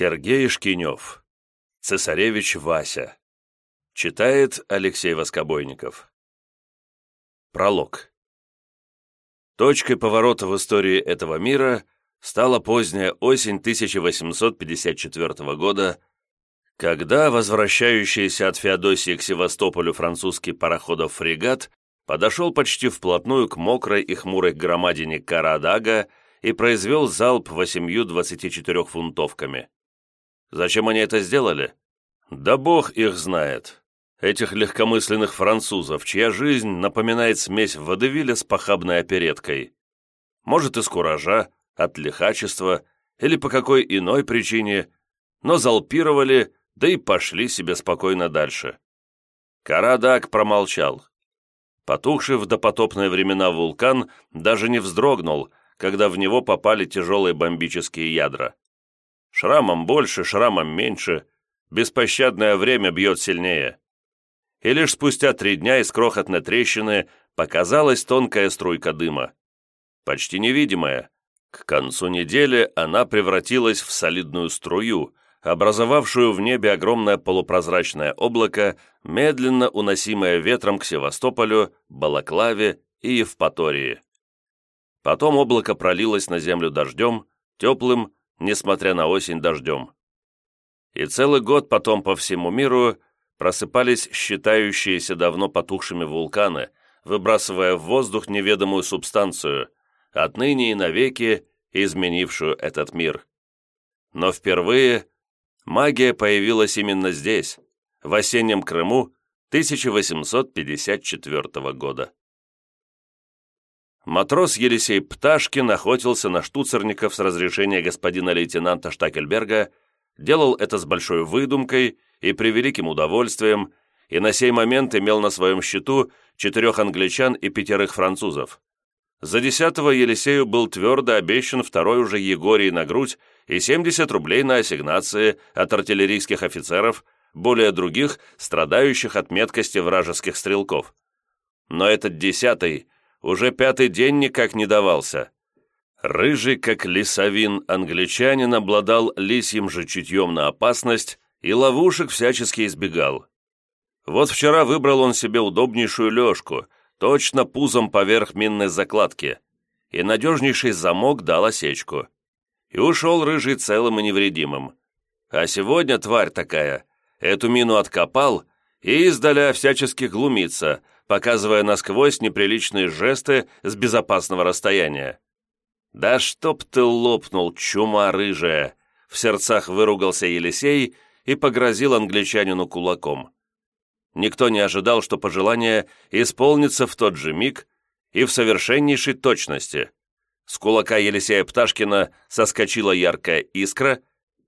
Сергей Шкинев. Цесаревич Вася. Читает Алексей Воскобойников. Пролог. Точкой поворота в истории этого мира стала поздняя осень 1854 года, когда возвращающийся от Феодосии к Севастополю французский пароходов-фрегат подошел почти вплотную к мокрой и хмурой громадине Карадага и произвел залп восемью 24-фунтовками. Зачем они это сделали? Да бог их знает. Этих легкомысленных французов, чья жизнь напоминает смесь водевиля с похабной опереткой. Может, из куража, от лихачества или по какой иной причине, но залпировали, да и пошли себе спокойно дальше. Карадак промолчал. Потухший в допотопные времена вулкан даже не вздрогнул, когда в него попали тяжелые бомбические ядра. Шрамом больше, шрамом меньше, беспощадное время бьет сильнее. И лишь спустя три дня из крохотной трещины показалась тонкая струйка дыма. Почти невидимая. К концу недели она превратилась в солидную струю, образовавшую в небе огромное полупрозрачное облако, медленно уносимое ветром к Севастополю, Балаклаве и Евпатории. Потом облако пролилось на землю дождем, теплым, несмотря на осень дождем. И целый год потом по всему миру просыпались считающиеся давно потухшими вулканы, выбрасывая в воздух неведомую субстанцию, отныне и навеки изменившую этот мир. Но впервые магия появилась именно здесь, в осеннем Крыму 1854 года. Матрос Елисей Пташкин охотился на штуцерников с разрешения господина лейтенанта Штакельберга, делал это с большой выдумкой и превеликим удовольствием, и на сей момент имел на своем счету четырех англичан и пятерых французов. За десятого Елисею был твердо обещан второй уже Егорий на грудь и 70 рублей на ассигнации от артиллерийских офицеров, более других, страдающих от меткости вражеских стрелков. Но этот десятый уже пятый день никак не давался. Рыжий, как лесовин, англичанин обладал лисьим же чутьем на опасность и ловушек всячески избегал. Вот вчера выбрал он себе удобнейшую лёжку, точно пузом поверх минной закладки, и надежнейший замок дал осечку. И ушел рыжий целым и невредимым. А сегодня тварь такая, эту мину откопал и издаля всячески глумится, показывая насквозь неприличные жесты с безопасного расстояния. «Да чтоб ты лопнул, чума рыжая!» В сердцах выругался Елисей и погрозил англичанину кулаком. Никто не ожидал, что пожелание исполнится в тот же миг и в совершеннейшей точности. С кулака Елисея Пташкина соскочила яркая искра,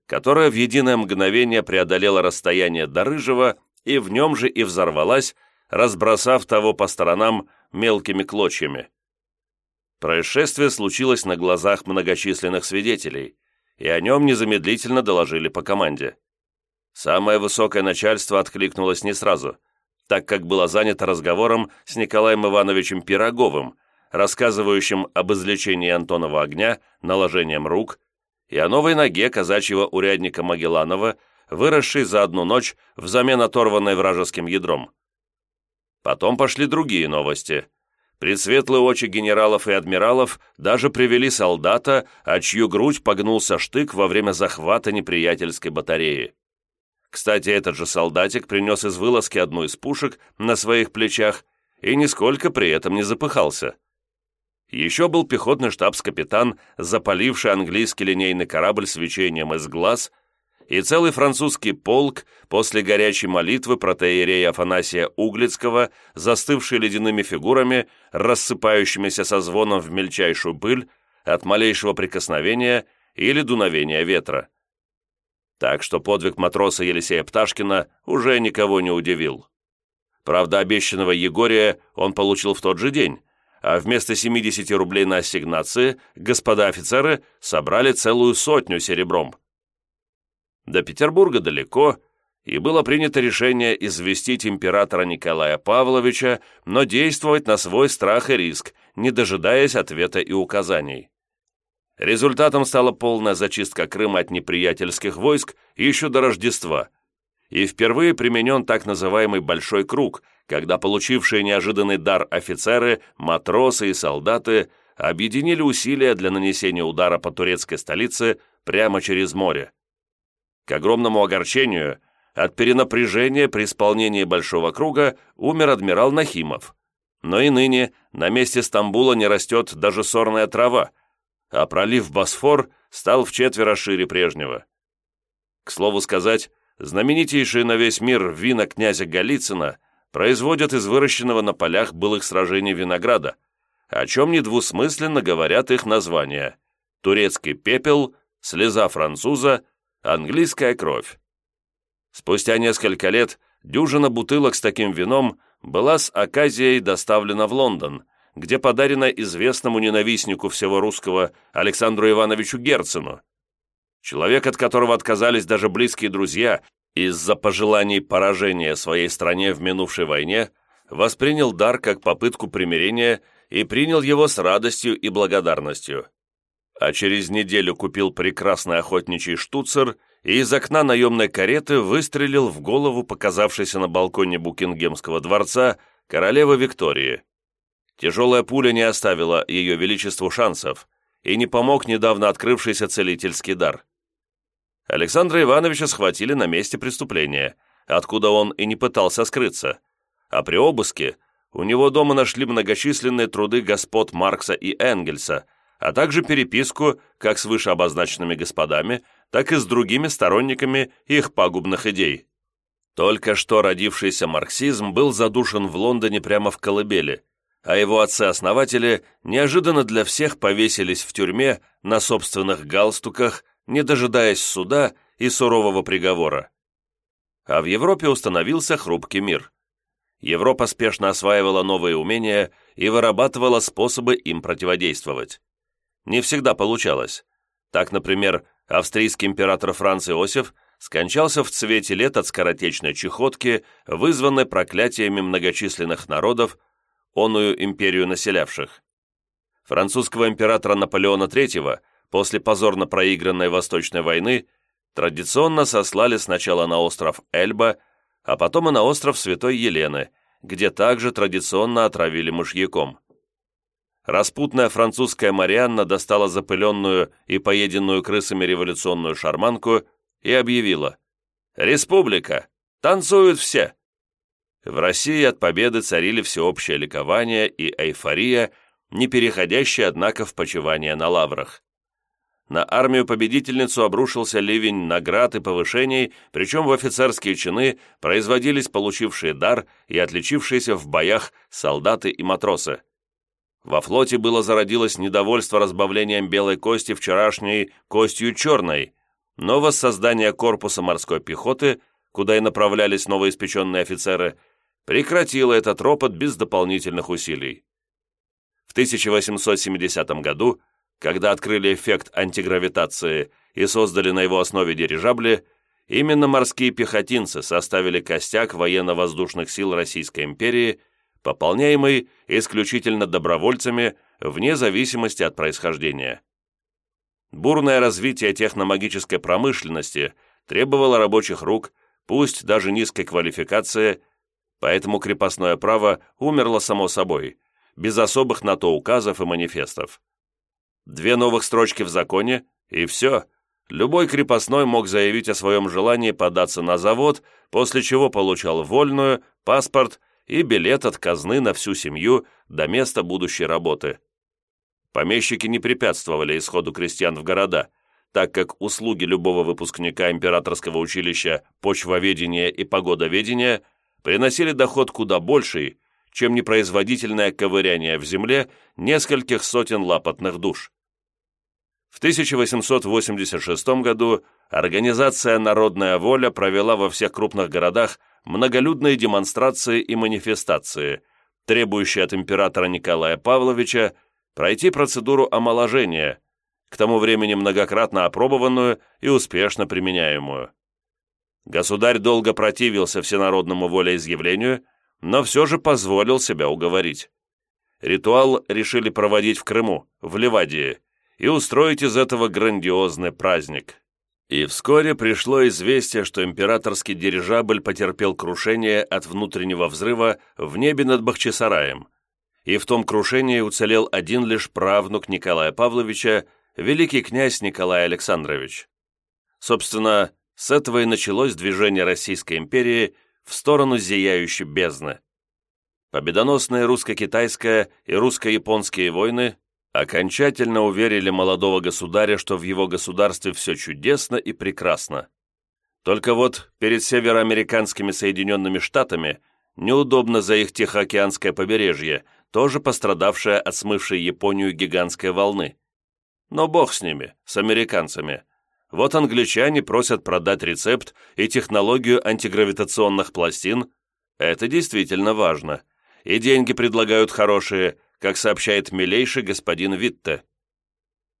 которая в единое мгновение преодолела расстояние до Рыжего и в нем же и взорвалась, разбросав того по сторонам мелкими клочьями. Происшествие случилось на глазах многочисленных свидетелей, и о нем незамедлительно доложили по команде. Самое высокое начальство откликнулось не сразу, так как было занято разговором с Николаем Ивановичем Пироговым, рассказывающим об излечении Антонова огня, наложением рук, и о новой ноге казачьего урядника Магелланова, выросшей за одну ночь взамен оторванной вражеским ядром. Потом пошли другие новости. Предсветлые очи генералов и адмиралов даже привели солдата, а чью грудь погнулся штык во время захвата неприятельской батареи. Кстати, этот же солдатик принес из вылазки одну из пушек на своих плечах и нисколько при этом не запыхался. Еще был пехотный штабс-капитан, запаливший английский линейный корабль свечением из глаз – и целый французский полк после горячей молитвы протеерея Афанасия Углицкого, застывший ледяными фигурами, рассыпающимися со звоном в мельчайшую пыль от малейшего прикосновения или дуновения ветра. Так что подвиг матроса Елисея Пташкина уже никого не удивил. Правда, обещанного Егория он получил в тот же день, а вместо 70 рублей на ассигнации господа офицеры собрали целую сотню серебром. До Петербурга далеко, и было принято решение известить императора Николая Павловича, но действовать на свой страх и риск, не дожидаясь ответа и указаний. Результатом стала полная зачистка Крыма от неприятельских войск еще до Рождества, и впервые применен так называемый «большой круг», когда получившие неожиданный дар офицеры, матросы и солдаты объединили усилия для нанесения удара по турецкой столице прямо через море. К огромному огорчению, от перенапряжения при исполнении Большого круга умер адмирал Нахимов. Но и ныне на месте Стамбула не растет даже сорная трава, а пролив Босфор стал в четверо шире прежнего. К слову сказать, знаменитейшие на весь мир вина князя Голицына производят из выращенного на полях былых сражений винограда, о чем недвусмысленно говорят их названия «Турецкий пепел», «Слеза француза», «Английская кровь». Спустя несколько лет дюжина бутылок с таким вином была с оказией доставлена в Лондон, где подарена известному ненавистнику всего русского Александру Ивановичу Герцену. Человек, от которого отказались даже близкие друзья из-за пожеланий поражения своей стране в минувшей войне, воспринял дар как попытку примирения и принял его с радостью и благодарностью. А через неделю купил прекрасный охотничий штуцер и из окна наемной кареты выстрелил в голову показавшейся на балконе Букингемского дворца королевы Виктории. Тяжелая пуля не оставила ее величеству шансов и не помог недавно открывшийся целительский дар. Александра Ивановича схватили на месте преступления, откуда он и не пытался скрыться, а при обыске у него дома нашли многочисленные труды господ Маркса и Энгельса, а также переписку как с вышеобозначенными господами, так и с другими сторонниками их пагубных идей. Только что родившийся марксизм был задушен в Лондоне прямо в колыбели, а его отцы-основатели неожиданно для всех повесились в тюрьме на собственных галстуках, не дожидаясь суда и сурового приговора. А в Европе установился хрупкий мир. Европа спешно осваивала новые умения и вырабатывала способы им противодействовать. Не всегда получалось. Так, например, австрийский император Франц Иосиф скончался в цвете лет от скоротечной чехотки, вызванной проклятиями многочисленных народов, оную империю населявших. Французского императора Наполеона III после позорно проигранной Восточной войны традиционно сослали сначала на остров Эльба, а потом и на остров Святой Елены, где также традиционно отравили мышьяком. Распутная французская Марианна достала запыленную и поеденную крысами революционную шарманку и объявила «Республика! Танцуют все!» В России от победы царили всеобщее ликование и эйфория, не переходящие, однако, в почивание на лаврах. На армию-победительницу обрушился ливень наград и повышений, причем в офицерские чины производились получившие дар и отличившиеся в боях солдаты и матросы. Во флоте было зародилось недовольство разбавлением белой кости вчерашней костью черной, но воссоздание корпуса морской пехоты, куда и направлялись новоиспеченные офицеры – прекратила этот ропот без дополнительных усилий. В 1870 году, когда открыли эффект антигравитации и создали на его основе дирижабли, именно морские пехотинцы составили костяк военно-воздушных сил Российской империи, пополняемый исключительно добровольцами вне зависимости от происхождения. Бурное развитие техномагической промышленности требовало рабочих рук, пусть даже низкой квалификации, поэтому крепостное право умерло само собой, без особых на то указов и манифестов. Две новых строчки в законе, и все. Любой крепостной мог заявить о своем желании податься на завод, после чего получал вольную, паспорт и билет от казны на всю семью до места будущей работы. Помещики не препятствовали исходу крестьян в города, так как услуги любого выпускника императорского училища почвоведения и погодоведения приносили доход куда больший, чем непроизводительное ковыряние в земле нескольких сотен лапотных душ. В 1886 году организация «Народная воля» провела во всех крупных городах многолюдные демонстрации и манифестации, требующие от императора Николая Павловича пройти процедуру омоложения, к тому времени многократно опробованную и успешно применяемую. Государь долго противился всенародному волеизъявлению, но все же позволил себя уговорить. Ритуал решили проводить в Крыму, в Ливадии, и устроить из этого грандиозный праздник. И вскоре пришло известие, что императорский дирижабль потерпел крушение от внутреннего взрыва в небе над Бахчисараем, и в том крушении уцелел один лишь правнук Николая Павловича, великий князь Николай Александрович. Собственно, с этого и началось движение Российской империи в сторону зияющей бездны. Победоносные русско-китайская и русско-японские войны окончательно уверили молодого государя, что в его государстве все чудесно и прекрасно. Только вот перед североамериканскими Соединенными Штатами неудобно за их Тихоокеанское побережье, тоже пострадавшее от смывшей Японию гигантской волны. Но бог с ними, с американцами. Вот англичане просят продать рецепт и технологию антигравитационных пластин. Это действительно важно. И деньги предлагают хорошие, как сообщает милейший господин Витте.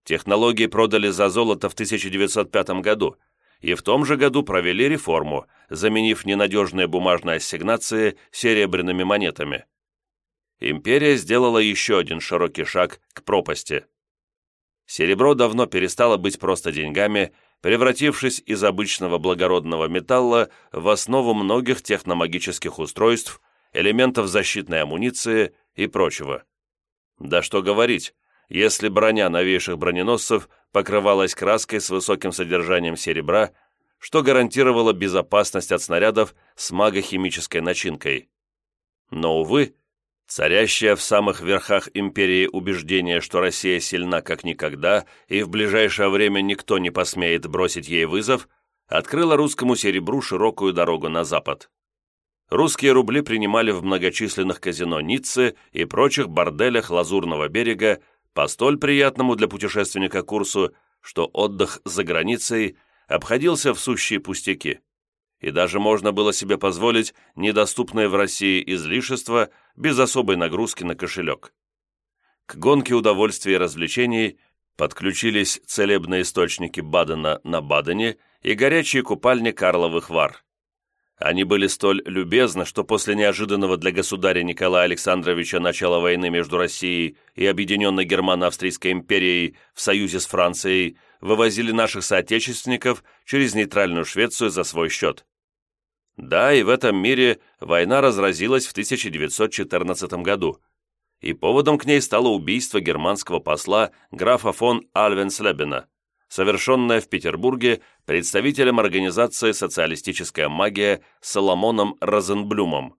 Технологии продали за золото в 1905 году, и в том же году провели реформу, заменив ненадежные бумажные ассигнации серебряными монетами империя сделала еще один широкий шаг к пропасти. Серебро давно перестало быть просто деньгами, превратившись из обычного благородного металла в основу многих техномагических устройств, элементов защитной амуниции и прочего. Да что говорить, если броня новейших броненосцев покрывалась краской с высоким содержанием серебра, что гарантировало безопасность от снарядов с магохимической начинкой. Но, увы, Царящее в самых верхах империи убеждение, что Россия сильна как никогда, и в ближайшее время никто не посмеет бросить ей вызов, открыло русскому серебру широкую дорогу на запад. Русские рубли принимали в многочисленных казино Ниццы и прочих борделях Лазурного берега по столь приятному для путешественника курсу, что отдых за границей обходился в сущие пустяки и даже можно было себе позволить недоступные в России излишества без особой нагрузки на кошелек. К гонке удовольствий и развлечений подключились целебные источники Бадена на Бадене и горячие купальни Карловых Вар. Они были столь любезны, что после неожиданного для государя Николая Александровича начала войны между Россией и Объединенной Германо-Австрийской империей в союзе с Францией вывозили наших соотечественников через нейтральную Швецию за свой счет. Да, и в этом мире война разразилась в 1914 году, и поводом к ней стало убийство германского посла графа фон Альвенслебена, совершенное в Петербурге представителем организации «Социалистическая магия» Соломоном Розенблюмом.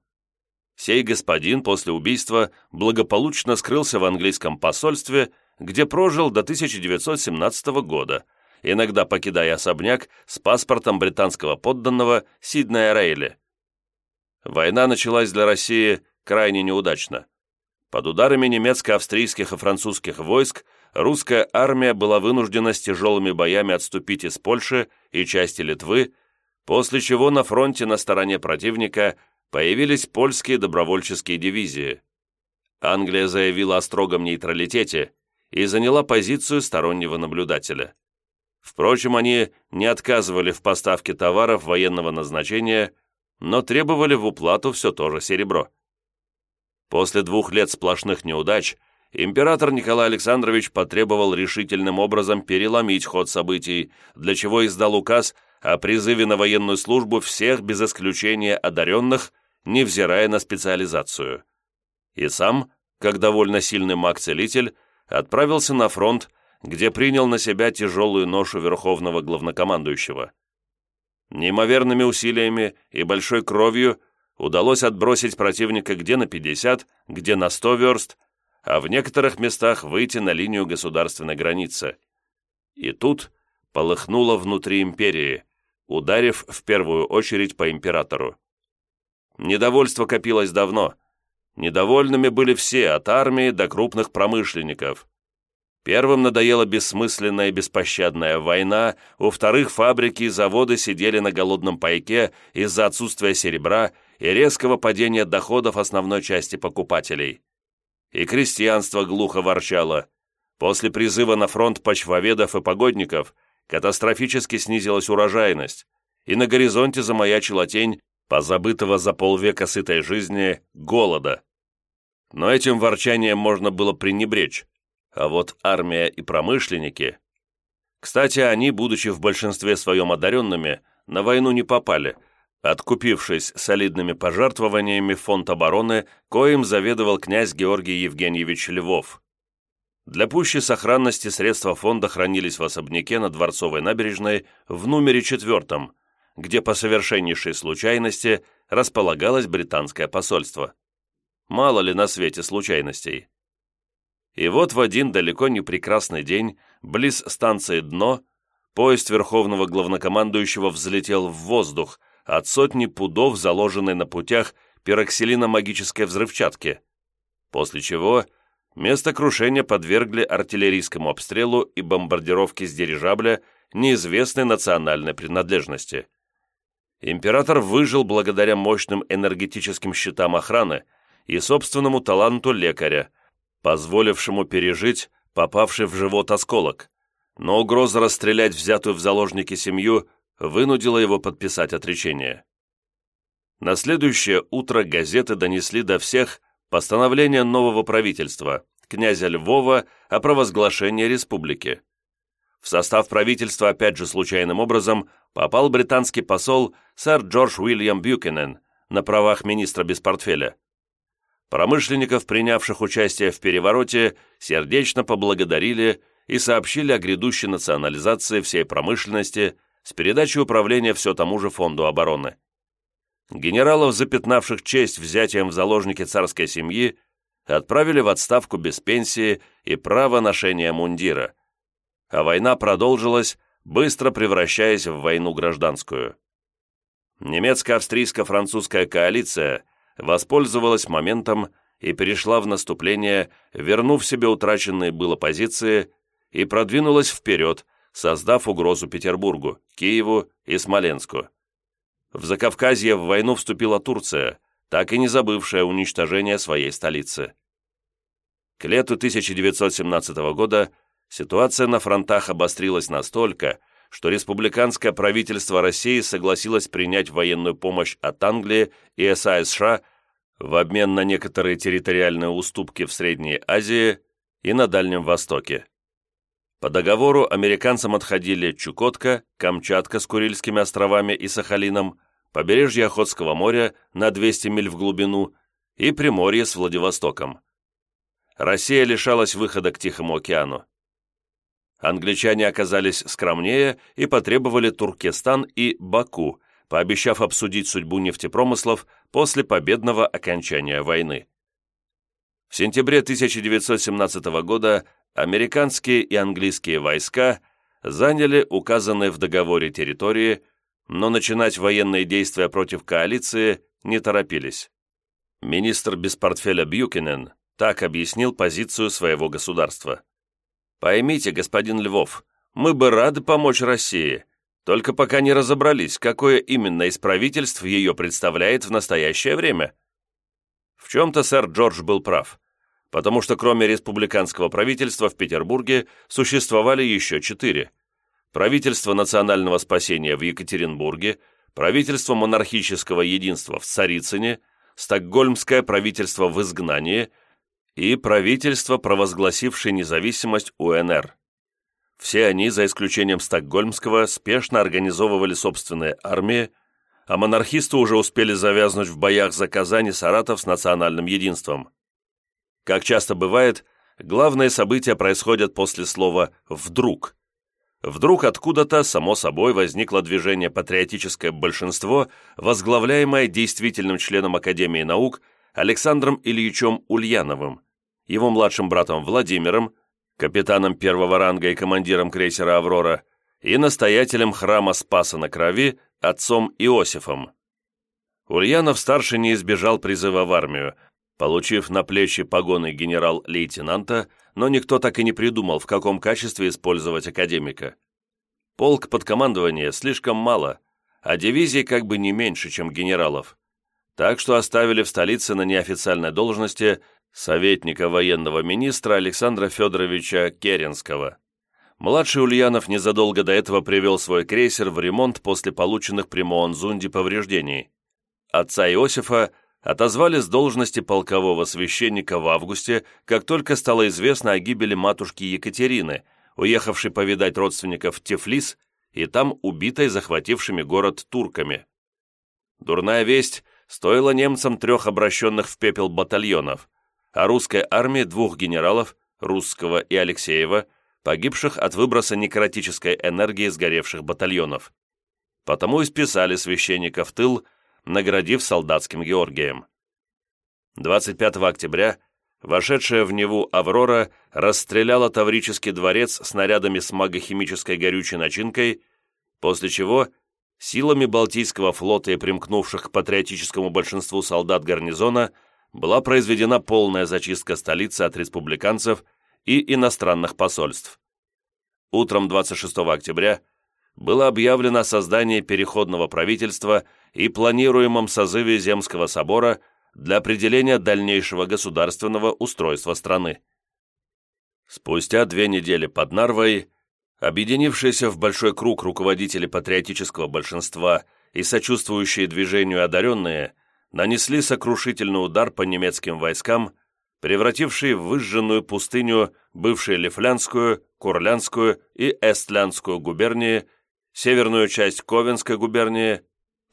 Сей господин после убийства благополучно скрылся в английском посольстве, где прожил до 1917 года, иногда покидая особняк с паспортом британского подданного Сиднея Рейли. Война началась для России крайне неудачно. Под ударами немецко-австрийских и французских войск русская армия была вынуждена с тяжелыми боями отступить из Польши и части Литвы, после чего на фронте на стороне противника появились польские добровольческие дивизии. Англия заявила о строгом нейтралитете и заняла позицию стороннего наблюдателя. Впрочем, они не отказывали в поставке товаров военного назначения, но требовали в уплату все то же серебро. После двух лет сплошных неудач император Николай Александрович потребовал решительным образом переломить ход событий, для чего издал указ о призыве на военную службу всех без исключения одаренных, невзирая на специализацию. И сам, как довольно сильный маг-целитель, отправился на фронт где принял на себя тяжелую ношу верховного главнокомандующего. Неимоверными усилиями и большой кровью удалось отбросить противника где на 50, где на 100 верст, а в некоторых местах выйти на линию государственной границы. И тут полыхнуло внутри империи, ударив в первую очередь по императору. Недовольство копилось давно. Недовольными были все, от армии до крупных промышленников. Первым надоела бессмысленная и беспощадная война, у вторых фабрики и заводы сидели на голодном пайке из-за отсутствия серебра и резкого падения доходов основной части покупателей. И крестьянство глухо ворчало. После призыва на фронт почвоведов и погодников катастрофически снизилась урожайность, и на горизонте замаячила тень позабытого за полвека сытой жизни голода. Но этим ворчанием можно было пренебречь А вот армия и промышленники... Кстати, они, будучи в большинстве своем одаренными, на войну не попали, откупившись солидными пожертвованиями фонд обороны, коим заведовал князь Георгий Евгеньевич Львов. Для пущей сохранности средства фонда хранились в особняке на Дворцовой набережной в номере четвертом, где по совершеннейшей случайности располагалось британское посольство. Мало ли на свете случайностей. И вот в один далеко не прекрасный день, близ станции «Дно», поезд Верховного Главнокомандующего взлетел в воздух от сотни пудов, заложенной на путях пироксилино-магической взрывчатки, после чего место крушения подвергли артиллерийскому обстрелу и бомбардировке с дирижабля неизвестной национальной принадлежности. Император выжил благодаря мощным энергетическим щитам охраны и собственному таланту лекаря, позволившему пережить попавший в живот осколок, но угроза расстрелять взятую в заложники семью вынудила его подписать отречение. На следующее утро газеты донесли до всех постановление нового правительства, князя Львова о провозглашении республики. В состав правительства опять же случайным образом попал британский посол сэр Джордж Уильям Бьюкенен на правах министра без портфеля. Промышленников, принявших участие в перевороте, сердечно поблагодарили и сообщили о грядущей национализации всей промышленности с передачей управления все тому же Фонду обороны. Генералов, запятнавших честь взятием в заложники царской семьи, отправили в отставку без пенсии и права ношения мундира. А война продолжилась, быстро превращаясь в войну гражданскую. Немецко-австрийско-французская коалиция – воспользовалась моментом и перешла в наступление, вернув себе утраченные было позиции, и продвинулась вперед, создав угрозу Петербургу, Киеву и Смоленску. В Закавказье в войну вступила Турция, так и не забывшая уничтожение своей столицы. К лету 1917 года ситуация на фронтах обострилась настолько, что республиканское правительство России согласилось принять военную помощь от Англии и САСШ в обмен на некоторые территориальные уступки в Средней Азии и на Дальнем Востоке. По договору американцам отходили Чукотка, Камчатка с Курильскими островами и Сахалином, побережье Охотского моря на 200 миль в глубину и Приморье с Владивостоком. Россия лишалась выхода к Тихому океану англичане оказались скромнее и потребовали Туркестан и Баку, пообещав обсудить судьбу нефтепромыслов после победного окончания войны. В сентябре 1917 года американские и английские войска заняли указанные в договоре территории, но начинать военные действия против коалиции не торопились. Министр без портфеля Бьюкинен так объяснил позицию своего государства. Поймите, господин Львов, мы бы рады помочь России, только пока не разобрались, какое именно из правительств ее представляет в настоящее время. В чем-то сэр Джордж был прав, потому что кроме республиканского правительства в Петербурге существовали еще четыре. Правительство национального спасения в Екатеринбурге, правительство монархического единства в Царицыне, Стокгольмское правительство в изгнании – и правительство, провозгласившее независимость УНР. Все они, за исключением Стокгольмского, спешно организовывали собственные армии, а монархисты уже успели завязнуть в боях за Казань и Саратов с национальным единством. Как часто бывает, главные события происходят после слова «вдруг». Вдруг откуда-то, само собой, возникло движение «Патриотическое большинство», возглавляемое действительным членом Академии наук Александром Ильичем Ульяновым, его младшим братом Владимиром, капитаном первого ранга и командиром крейсера «Аврора», и настоятелем храма Спаса на Крови отцом Иосифом. Ульянов-старший не избежал призыва в армию, получив на плечи погоны генерал-лейтенанта, но никто так и не придумал, в каком качестве использовать академика. Полк под командование слишком мало, а дивизий как бы не меньше, чем генералов. Так что оставили в столице на неофициальной должности советника военного министра Александра Федоровича Керенского. Младший Ульянов незадолго до этого привел свой крейсер в ремонт после полученных при Моонзунде повреждений. Отца Иосифа отозвали с должности полкового священника в августе, как только стало известно о гибели матушки Екатерины, уехавшей повидать родственников в Тифлис и там убитой захватившими город турками. Дурная весть стоила немцам трех обращенных в пепел батальонов, а русской армии двух генералов, Русского и Алексеева, погибших от выброса некротической энергии сгоревших батальонов. Потому и списали священника в тыл, наградив солдатским Георгием. 25 октября вошедшая в Неву «Аврора» расстреляла Таврический дворец снарядами с магохимической горючей начинкой, после чего силами Балтийского флота и примкнувших к патриотическому большинству солдат гарнизона была произведена полная зачистка столицы от республиканцев и иностранных посольств. Утром 26 октября было объявлено о создании переходного правительства и планируемом созыве Земского собора для определения дальнейшего государственного устройства страны. Спустя две недели под Нарвой, объединившиеся в большой круг руководители патриотического большинства и сочувствующие движению одаренные, нанесли сокрушительный удар по немецким войскам, превративший в выжженную пустыню бывшую Лифлянскую, Курлянскую и Эстлянскую губернии, северную часть Ковенской губернии,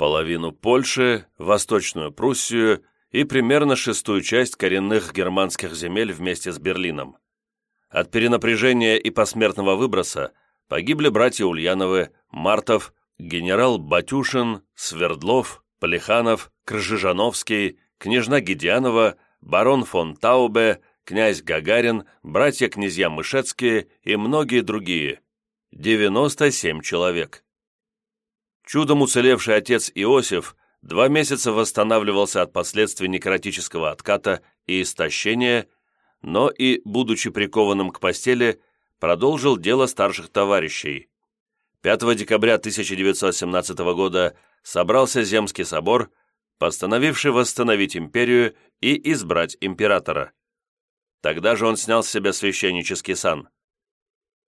половину Польши, Восточную Пруссию и примерно шестую часть коренных германских земель вместе с Берлином. От перенапряжения и посмертного выброса погибли братья Ульяновы, Мартов, генерал Батюшин, Свердлов, Полиханов, Крыжижановский, княжна Гедианова, барон фон Таубе, князь Гагарин, братья-князья Мышецкие и многие другие. 97 человек. Чудом уцелевший отец Иосиф два месяца восстанавливался от последствий некротического отката и истощения, но и, будучи прикованным к постели, продолжил дело старших товарищей. 5 декабря 1917 года собрался Земский собор, постановивший восстановить империю и избрать императора. Тогда же он снял с себя священнический сан.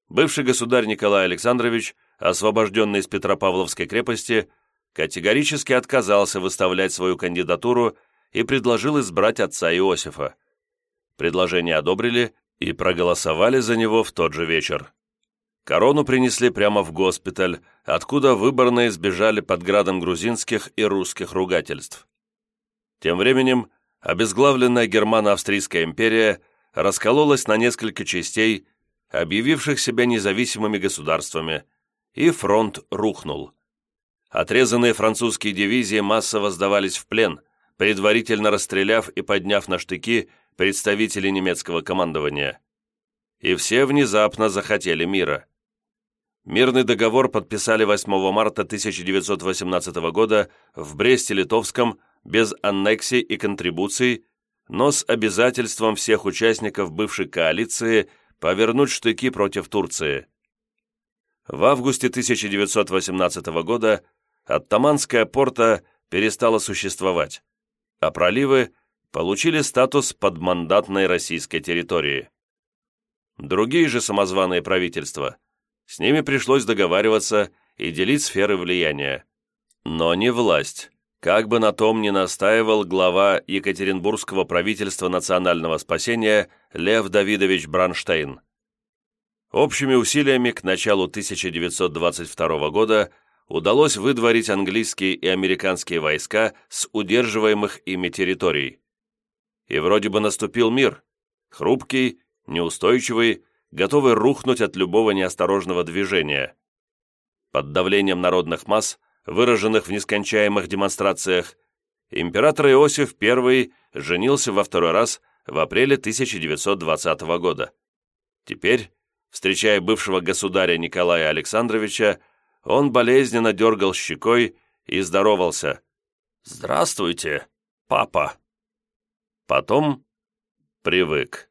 Бывший государь Николай Александрович, освобожденный из Петропавловской крепости, категорически отказался выставлять свою кандидатуру и предложил избрать отца Иосифа. Предложение одобрили и проголосовали за него в тот же вечер. Корону принесли прямо в госпиталь, откуда выборные сбежали под градом грузинских и русских ругательств. Тем временем обезглавленная Германо-Австрийская империя раскололась на несколько частей, объявивших себя независимыми государствами, и фронт рухнул. Отрезанные французские дивизии массово сдавались в плен, предварительно расстреляв и подняв на штыки представителей немецкого командования. И все внезапно захотели мира. Мирный договор подписали 8 марта 1918 года в Бресте-Литовском без аннексий и контрибуций, но с обязательством всех участников бывшей коалиции повернуть штыки против Турции. В августе 1918 года Оттаманская порта перестала существовать, а проливы получили статус подмандатной российской территории. Другие же самозваные правительства, с ними пришлось договариваться и делить сферы влияния. Но не власть, как бы на том ни настаивал глава Екатеринбургского правительства национального спасения Лев Давидович Бранштейн. Общими усилиями к началу 1922 года удалось выдворить английские и американские войска с удерживаемых ими территорий. И вроде бы наступил мир, хрупкий, неустойчивый, готовый рухнуть от любого неосторожного движения. Под давлением народных масс выраженных в нескончаемых демонстрациях, император Иосиф I женился во второй раз в апреле 1920 года. Теперь, встречая бывшего государя Николая Александровича, он болезненно дергал щекой и здоровался. «Здравствуйте, папа!» Потом привык.